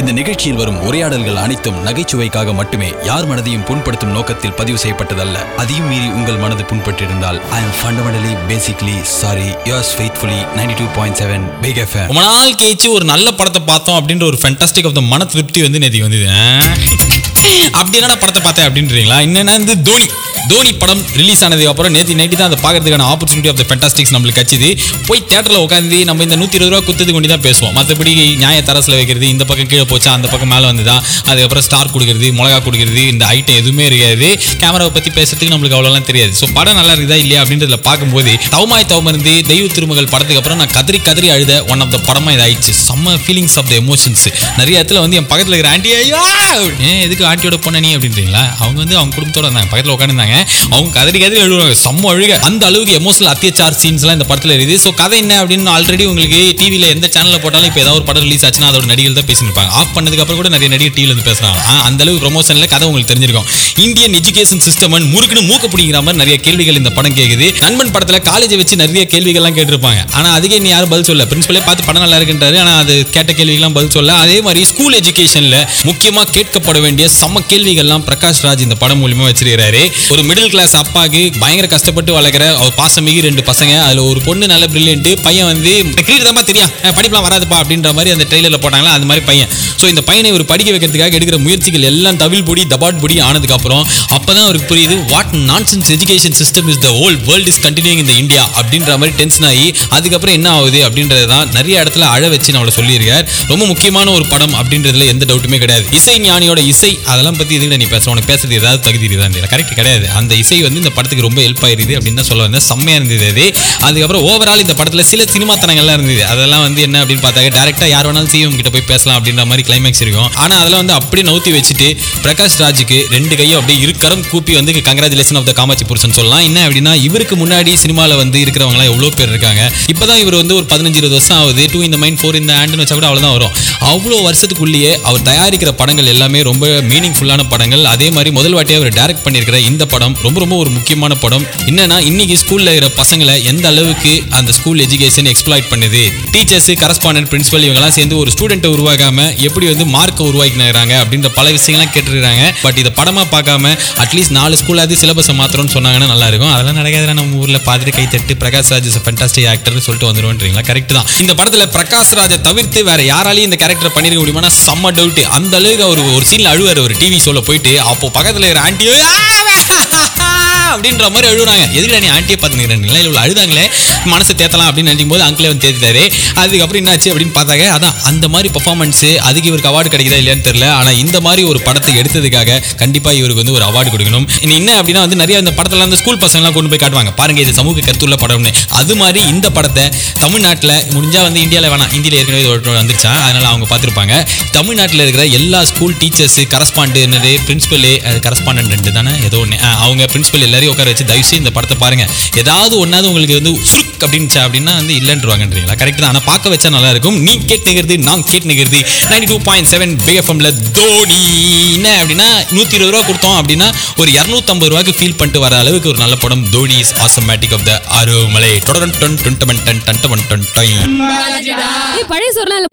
இந்த நிகழ்ச்சியில் வரும் உரையாடல்கள் அனைத்தும் நகைச்சுவைக்காக மட்டுமே யார் மனதையும் புண்படுத்தும் நோக்கத்தில் பதிவு செய்யப்பட்டதல்ல. அதையும் மீறி உங்கள் மனது புண்பட்டிருந்தால் I am fundamentally basically sorry yours faithfully ninety two point seven big F ரொம்ப நாள் கழிச்சு ஒரு நல்ல படத்தை பார்த்தோம் அப்படின்ற ஒரு ஃபென்டாஸ்டிக் ஆஃப் த மன திருப்தி வந்து நேற்று வந்தது. அப்படி என்னடா படத்தை பார்த்தேன் அப்படின்றீங்களா? என்னன்னா வந்து தோனி. தோனி படம் ரிலீஸ் ஆனதுக்கு அப்புறம் நேற்று நைட்டு தான் அதை பார்க்கறதுக்கான ஆப்பர்ச்சுனிட்டி ஆஃப் த ஃபென்டாஸ்டிக்ஸ் நம்மளுக்கு கச்சிது. போய் தேட்டரில் உட்காந்து நம்ம இந்த நூற்றி இருபது ரூபா குத்துது கொண்டு தான் பேசுவோம். மற்றபடி நியாய தரசில் வைக்கிறது இந்த பக்கம் கீழே போச்சா அந்த பக்கம் மேலே வந்துதா அதுக்கப்புறம் ஸ்டார் கொடுக்குறது மிளகா கொடுக்குறது இந்த ஐட்டம் எதுவுமே இருக்காது. கேமராவை பற்றி பேசுறதுக்கு நம்மளுக்கு அவ்வளோலாம் தெரியாது. ஸோ படம் நல்லா இருக்குதா இல்லையா அப்படின்றத பார்க்கும்போது தவமாய் தவமருந்து தெய்வ திருமகள் படத்துக்கு அப்புறம் நான் கதறி கதறி அழுத ஒன் ஆஃப் த படமாக இதாயிடுச்சு செம்ம ஃபீலிங்ஸ் ஆஃப் த எமோஷன்ஸ் நிறைய இடத்துல வந்து என் பக்கத்தில் இருக்கிற ஆண்டி ஐயோ! ஏன் எதுக்கு ஆண்டியோட பொண்ணு நீ? அப்படின்றீங்களா? அவங்க வந்து அவங்க குடும்பத்தோட இருந்தாங்க. பக்கத்தில் உட்காந்துருந்தாங்க அவங்க கதறி கதறி எழுதுவாங்க. செம்ம அழுக. அந்த அளவுக்கு எமோஷனல் அத்தியாச்சார் சீன்ஸ்லாம் இந்த படத்தில் இருக்குது. ஸோ கதை என்ன அப்படின்னு ஆல்ரெடி உங்களுக்கு டிவியில் எந்த சேனலில் போட்டாலும் இப்போ ஏதாவது ஒரு படம் ரிலீஸ் ஆச்சுன்னா அதோட நடிகர்கள் தான் பேசியிருப்பாங்க ஆஃப் பண்ணதுக்கப்புறம் கூட நிறைய நடிகர் டிவியில் வந்து பேசுகிறாங்க அந்த அளவுக்கு ப்ரொமோஷனில் கதை உங்களுக்கு தெரிஞ்சிருக்கும். இந்தியன் எஜுகேஷன் சிஸ்டம் முறுக்குன்னு மூக்க பிடிங்கிற மாதிரி நிறைய கேள்விகள் இந்த படம் கேட்குது நண்பன் படத்தில் காலேஜை வச்சு நிறைய கேள்விகள்லாம் கேட்டிருப்பாங்க. ஆனால் அதுக்கே நீ யாரும் பதில் சொல்ல பிரின்சிபலே பார்த்து படம் நல்லா இருக்குன்றாரு. ஆனால் அது கேட்ட கேள்விகள்லாம் பதில் சொல்ல அதே மாதிரி ஸ்கூல் எஜுகேஷனில் முக்கியமாக கேட்கப்பட வேண்டிய சம கேள்விகள்லாம் பிரகாஷ் ராஜ் இந்த படம் மூலியமாக வச்சிருக்கிறாரு. ஒரு மிடில் கிளாஸ் அப்பாக்கு பயங்கர கஷ்டப்பட்டு வளர்க்குற அவர் பாசமிகு ரெண்டு பசங்க அதில் ஒரு பொண்ணு நல்ல பிரில்லியன்ட் பையன் வந்து கிரிக்கெட் தான் தெரியும் வராதுப்பா அப்படின்ற மாதிரி அந்த ட்ரெயிலரில் போட்டாங்களா அந்த மாதிரி பையன். ஸோ இந்த பையனை இவர் படிக்க வைக்கிறதுக்காக எடுக்கிற முயற்சிகள் எல்லாம் தவில் பொடி தபாட் பொடி ஆனதுக்கப்புறம் அப்போ தான் அவருக்கு புரியுது what nonsense education system is the whole world is continuing இந்த இந்தியா அப்படின்ற மாதிரி டென்ஷன் ஆகி அதுக்கப்புறம் என்ன ஆகுது அப்படின்றது தான் நிறைய இடத்துல அழ வச்சு நம்மளை சொல்லியிருக்கார். ரொம்ப முக்கியமான ஒரு படம் அப்படின்றதுல எந்த டவுட்டுமே கிடையாது. இசை ஞானியோட இசை அதெல்லாம் பற்றி எதுக்கு நீ பேச உனக்கு பேசுறது ஏதாவது தகுதி தான் கரெக்ட் கிடையாது. அந்த இசை வந்து இந்த படத்துக்கு ரொம்ப ஹெல்ப் ஆயிருது அப்படின்னு தான் சொல்ல வந்தேன். இருந்தது அது. அதுக்கப்புறம் ஓவரால் இந்த படத்தில் சில சினிமாத்தனங்கள்லாம் இருந்தது. அதெல்லாம் வந்து என்ன அப்படின்னு பார்த்தாக்க டேரக்டா யார் வேணாலும் சிஎம் கிட்ட போய் பேசலாம் அப்படின்ற மாதிரி கிளைமேக்ஸ் இருக்கும். ஆனால் அதெல்லாம் வந்து அப்படியே நவுத்தி வச்சுட்டு பிரகாஷ் ராஜுக்கு ரெண்டு கையும் அப்படியே இருக்கரம் கூப்பி வந்து கங்க்ராச்சுலேஷன் ஆஃப் த காமாட்சி புருஷன் சொல்லலாம். என்ன அப்படின்னா இவருக்கு முன்னாடி சினிமாவில் வந்து இருக்கிறவங்களாம் எவ்வளோ பேர் இருக்காங்க. இப்போ தான் இவர் வந்து ஒரு பதினஞ்சு இருபது வருஷம் ஆகுது. டூ இந்த மைண்ட் ஃபோர் இந்த ஆண்டுன்னு வச்சா கூட அவ்வளோதான் வரும். அவ்வளோ வருஷத்துக்குள்ளேயே அவர் தயாரிக்கிற படங்கள் எல்லாமே ரொம்ப மீனிங்ஃபுல்லான படங்கள். அதே மாதிரி முதல் வாட்டியாக அவர் டேரக்ட் பண்ணியிருக்கிற இந்த படம் ரொம்ப ரொம்ப ஒரு முக்கியமான படம். என்னன்னா இன்னைக்கு ஸ்கூல்ல இருக்கிற பசங்களை எந்த அளவுக்கு அந்த ஸ்கூல் எஜுகேஷன் எக்ஸ்ப்ளாய்ட் பண்ணுது? டீச்சர்ஸ் கரஸ்பாண்டன்ட் பிரின்சிபல் இவங்கெல்லாம் சேர்ந்து ஒரு ஸ்டூடெண்ட்டை உருவாக்காம எப்படி வந்து மார்க்கை உருவாக்கினாங்க அப்படின்ற பல விஷயங்கள்லாம் கேட்டுருக்காங்க பட் இதை படமா பார்க்காம அட்லீஸ்ட் நாலு ஸ்கூலாவது சிலபஸை மாத்திரம்னு சொன்னாங்கன்னா நல்லா இருக்கும். அதெல்லாம் நடக்காதுடா நம்ம ஊர்ல பார்த்துட்டு கை தட்டு பிரகாஷ் ராஜ் இஸ் ஃபென்டாஸ்டிக் ஆக்டர்னு சொல்லிட்டு வந்துருவோன்றீங்களா? கரெக்ட் தான். இந்த படத்துல பிரகாஷ் ராஜை தவிர்த்து வேற யாராலையும் இந்த கேரக்டர் பண்ணிருக்க முடியுமானா செம்ம டவுட் அந்த அளவுக்கு அவர் ஒரு சீன்ல அழுவார் ஒரு டிவி ஷோல போயிட்டு அப்போ பக்கத்துல இருக்கிற ஆண்டியோ அப்படின்ற மாதிரி அழுகுறாங்க எதுக்குடா நீ ஆண்டியை பார்த்துக்கிறேன் நிலையில் உள்ள அழுதாங்களே? மனசு தேத்தலாம் அப்படின்னு நினைக்கும் போது அங்கிளே வந்து தேத்திட்டாரு. அதுக்கப்புறம் என்னாச்சு அப்படின்னு பார்த்தாங்க. அதான் அந்த மாதிரி பர்ஃபார்மன்ஸு அதுக்கு இவருக்கு அவார்டு கிடைக்குதா இல்லையான்னு தெரியல. ஆனால் இந்த மாதிரி ஒரு படத்தை எடுத்ததுக்காக கண்டிப்பாக இவருக்கு வந்து ஒரு அவார்டு கொடுக்கணும். இனி என்ன அப்படின்னா வந்து நிறைய இந்த படத்தில் அந்த ஸ்கூல் பசங்களாம் கொண்டு போய் காட்டுவாங்க. பாருங்க இது சமூக கருத்துள்ள படம்னு. அது மாதிரி இந்த படத்தை தமிழ்நாட்டில் முடிஞ்சால் வந்து இந்தியாவில் வேணாம். இந்தியில் ஏற்கனவே ஒரு வந்துருச்சான் அதனால் அவங்க பார்த்துருப்பாங்க. தமிழ்நாட்டில் இருக்கிற எல்லா ஸ்கூல் டீச்சர்ஸு கரஸ்பாண்டு என்னது? பிரின்சிபல் கரஸ்பாண்டன்ட் ரெண்டு தானே? ஏதோ ஒன்று அவங்க பிரின்சிபல் எல்லாரையும் உட்கார வச்சு தயவுசெய்து இந்த படத்தை பாருங்க. ஏதாவது ஒன்றாவது உங்களுக்கு வந்து சுக் அப்படின்ச்சா அப்படின்னா வந்து இல்லைன்றவாங்கன்றீங்களா? கரெக்ட் தான். ஆனால் பார்க்க வச்சா நல்லா இருக்கும். நீ கேட்டுங்கிறது நான் கேட்டுங்கிறது நைன்டி டூ பாயிண்ட் செவன் பிஎஃப்எம்ல தோனி. என்ன அப்படின்னா நூற்றி இருபது ரூபா கொடுத்தோம் அப்படின்னா ஒரு இரநூத்தம்பது ரூபாய்க்கு ஃபீல் பண்ணிட்டு வர அளவுக்கு ஒரு நல்ல படம். Dhoni is asthmatic of the Arumalai தொடரன் டொன் டொன் டொன் டொன் டொன் டொன் டொன் பழைய சொல்லாம்